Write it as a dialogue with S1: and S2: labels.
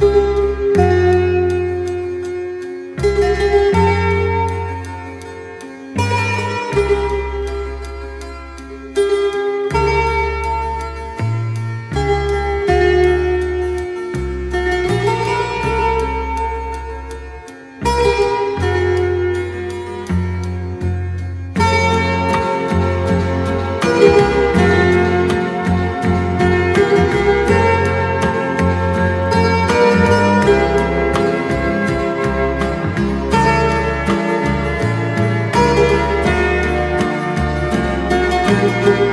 S1: Música Música